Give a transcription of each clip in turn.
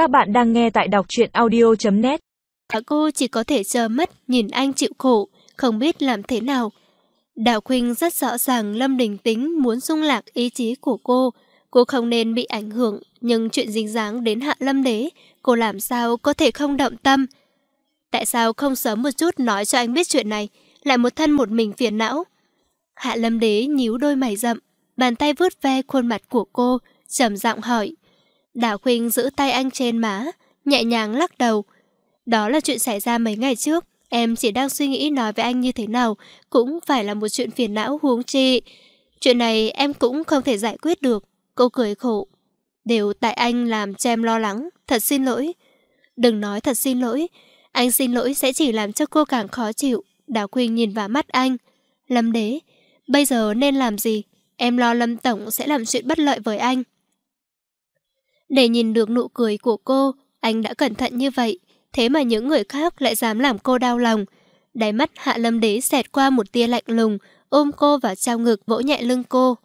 Các bạn đang nghe tại đọc truyện audio.net Cô chỉ có thể chờ mất nhìn anh chịu khổ, không biết làm thế nào. Đào Khuynh rất rõ ràng Lâm Đình Tính muốn dung lạc ý chí của cô. Cô không nên bị ảnh hưởng, nhưng chuyện dính dáng đến Hạ Lâm Đế, cô làm sao có thể không động tâm. Tại sao không sớm một chút nói cho anh biết chuyện này, lại một thân một mình phiền não. Hạ Lâm Đế nhíu đôi mày rậm, bàn tay vướt ve khuôn mặt của cô, trầm giọng hỏi. Đào Khuynh giữ tay anh trên má, nhẹ nhàng lắc đầu. Đó là chuyện xảy ra mấy ngày trước, em chỉ đang suy nghĩ nói với anh như thế nào, cũng phải là một chuyện phiền não huống chi. Chuyện này em cũng không thể giải quyết được. Cô cười khổ. Đều tại anh làm cho em lo lắng, thật xin lỗi. Đừng nói thật xin lỗi, anh xin lỗi sẽ chỉ làm cho cô càng khó chịu. Đào Khuynh nhìn vào mắt anh. Lâm đế, bây giờ nên làm gì? Em lo Lâm Tổng sẽ làm chuyện bất lợi với anh. Để nhìn được nụ cười của cô, anh đã cẩn thận như vậy. Thế mà những người khác lại dám làm cô đau lòng. Đáy mắt Hạ Lâm Đế xẹt qua một tia lạnh lùng, ôm cô vào trong ngực vỗ nhẹ lưng cô.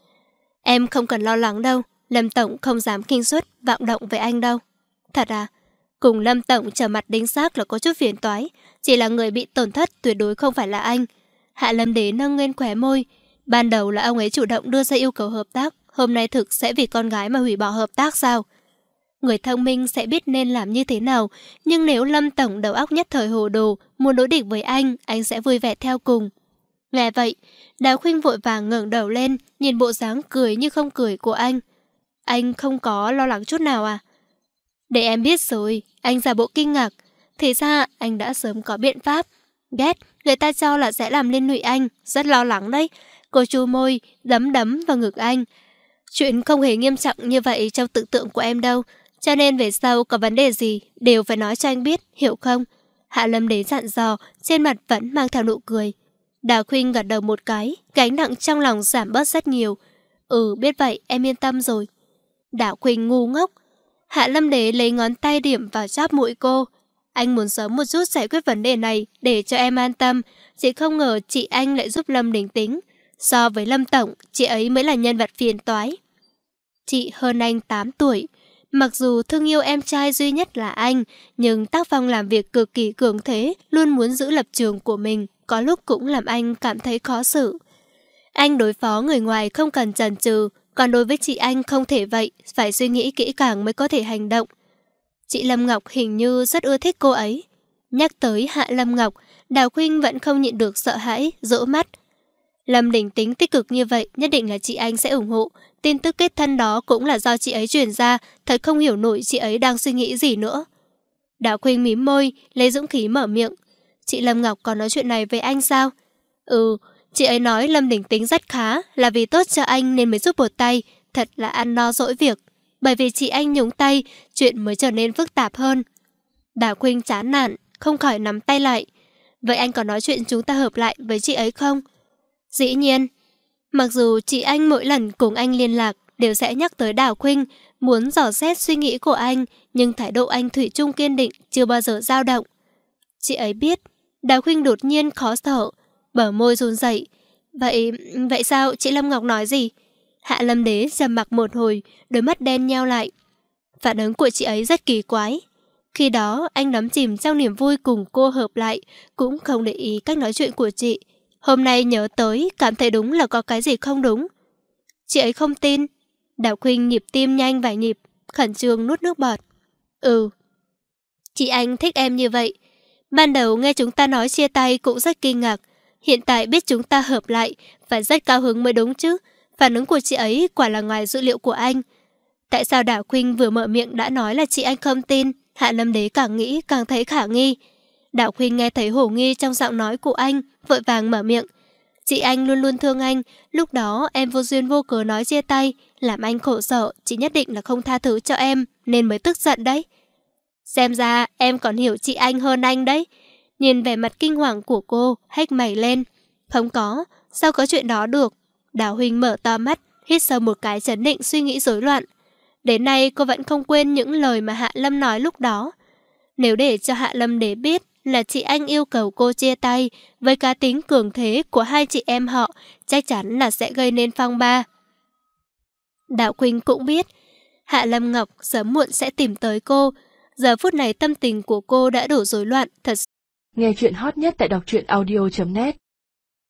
Em không cần lo lắng đâu, Lâm Tổng không dám kinh suất, vọng động với anh đâu. Thật à? Cùng Lâm Tổng trở mặt đính xác là có chút phiền toái, chỉ là người bị tổn thất tuyệt đối không phải là anh. Hạ Lâm Đế nâng lên khóe môi. Ban đầu là ông ấy chủ động đưa ra yêu cầu hợp tác, hôm nay thực sẽ vì con gái mà hủy bỏ hợp tác sao? Người thông minh sẽ biết nên làm như thế nào, nhưng nếu Lâm Tổng đầu óc nhất thời hồ đồ, muốn đối địch với anh, anh sẽ vui vẻ theo cùng. Nghe vậy, Đào Khuynh vội vàng ngẩng đầu lên, nhìn bộ dáng cười như không cười của anh. Anh không có lo lắng chút nào à? Để em biết rồi, anh giả bộ kinh ngạc. Thì ra anh đã sớm có biện pháp. Ghét, người ta cho là sẽ làm liên lụy anh, rất lo lắng đấy. Cô chu môi, đấm đấm vào ngực anh. Chuyện không hề nghiêm trọng như vậy trong tưởng tượng của em đâu. Cho nên về sau có vấn đề gì đều phải nói cho anh biết, hiểu không? Hạ Lâm đến dặn dò, trên mặt vẫn mang theo nụ cười. Đào Khuynh gật đầu một cái, gánh nặng trong lòng giảm bớt rất nhiều. Ừ, biết vậy, em yên tâm rồi. Đào Khuynh ngu ngốc. Hạ Lâm Đế lấy ngón tay điểm vào chóp mũi cô. Anh muốn sớm một chút giải quyết vấn đề này để cho em an tâm. Chỉ không ngờ chị anh lại giúp Lâm đỉnh tính. So với Lâm Tổng, chị ấy mới là nhân vật phiền toái. Chị hơn anh 8 tuổi. Mặc dù thương yêu em trai duy nhất là anh, nhưng tác phong làm việc cực kỳ cường thế, luôn muốn giữ lập trường của mình, có lúc cũng làm anh cảm thấy khó xử. Anh đối phó người ngoài không cần chần chừ, còn đối với chị anh không thể vậy, phải suy nghĩ kỹ càng mới có thể hành động. Chị Lâm Ngọc hình như rất ưa thích cô ấy. Nhắc tới Hạ Lâm Ngọc, Đào Khuynh vẫn không nhịn được sợ hãi, rỡ mắt. Lâm Đình tính tích cực như vậy, nhất định là chị anh sẽ ủng hộ. Tin tức kết thân đó cũng là do chị ấy truyền ra, thật không hiểu nổi chị ấy đang suy nghĩ gì nữa. Đào Khuynh mím môi, lấy dũng khí mở miệng. Chị Lâm Ngọc còn nói chuyện này với anh sao? Ừ, chị ấy nói Lâm Đình tính rất khá, là vì tốt cho anh nên mới giúp một tay, thật là ăn no dỗi việc. Bởi vì chị anh nhúng tay, chuyện mới trở nên phức tạp hơn. Đào Khuynh chán nản, không khỏi nắm tay lại. Vậy anh có nói chuyện chúng ta hợp lại với chị ấy không? Dĩ nhiên, mặc dù chị anh mỗi lần cùng anh liên lạc đều sẽ nhắc tới Đào Khuynh, muốn dò xét suy nghĩ của anh, nhưng thái độ anh thủy chung kiên định, chưa bao giờ dao động. Chị ấy biết, Đào Khuynh đột nhiên khó thở, bờ môi run rẩy. Vậy, vậy sao chị Lâm Ngọc nói gì? Hạ Lâm Đế trầm mặc một hồi, đôi mắt đen nheo lại. Phản ứng của chị ấy rất kỳ quái. Khi đó, anh đắm chìm trong niềm vui cùng cô hợp lại, cũng không để ý cách nói chuyện của chị. Hôm nay nhớ tới, cảm thấy đúng là có cái gì không đúng. Chị ấy không tin. Đào Khuynh nhịp tim nhanh vài nhịp, khẩn trương nuốt nước bọt. Ừ. Chị anh thích em như vậy. Ban đầu nghe chúng ta nói chia tay cũng rất kinh ngạc. Hiện tại biết chúng ta hợp lại, phải rất cao hứng mới đúng chứ. Phản ứng của chị ấy quả là ngoài dữ liệu của anh. Tại sao Đào Khuynh vừa mở miệng đã nói là chị anh không tin, Hạ Lâm Đế càng nghĩ càng thấy khả nghi. Đạo Khuynh nghe thấy hổ nghi trong giọng nói của anh, vội vàng mở miệng. Chị anh luôn luôn thương anh, lúc đó em vô duyên vô cớ nói chia tay, làm anh khổ sở, chị nhất định là không tha thứ cho em, nên mới tức giận đấy. Xem ra em còn hiểu chị anh hơn anh đấy. Nhìn vẻ mặt kinh hoàng của cô, hách mày lên. Không có, sao có chuyện đó được? Đào Huynh mở to mắt, hít sâu một cái chấn định suy nghĩ rối loạn. Đến nay cô vẫn không quên những lời mà Hạ Lâm nói lúc đó. Nếu để cho Hạ Lâm để biết là chị anh yêu cầu cô chia tay với cá tính cường thế của hai chị em họ, chắc chắn là sẽ gây nên phong ba. Đạo Quỳnh cũng biết, Hạ Lâm Ngọc sớm muộn sẽ tìm tới cô. Giờ phút này tâm tình của cô đã đổ rối loạn, thật Nghe chuyện hot nhất tại đọc truyện audio.net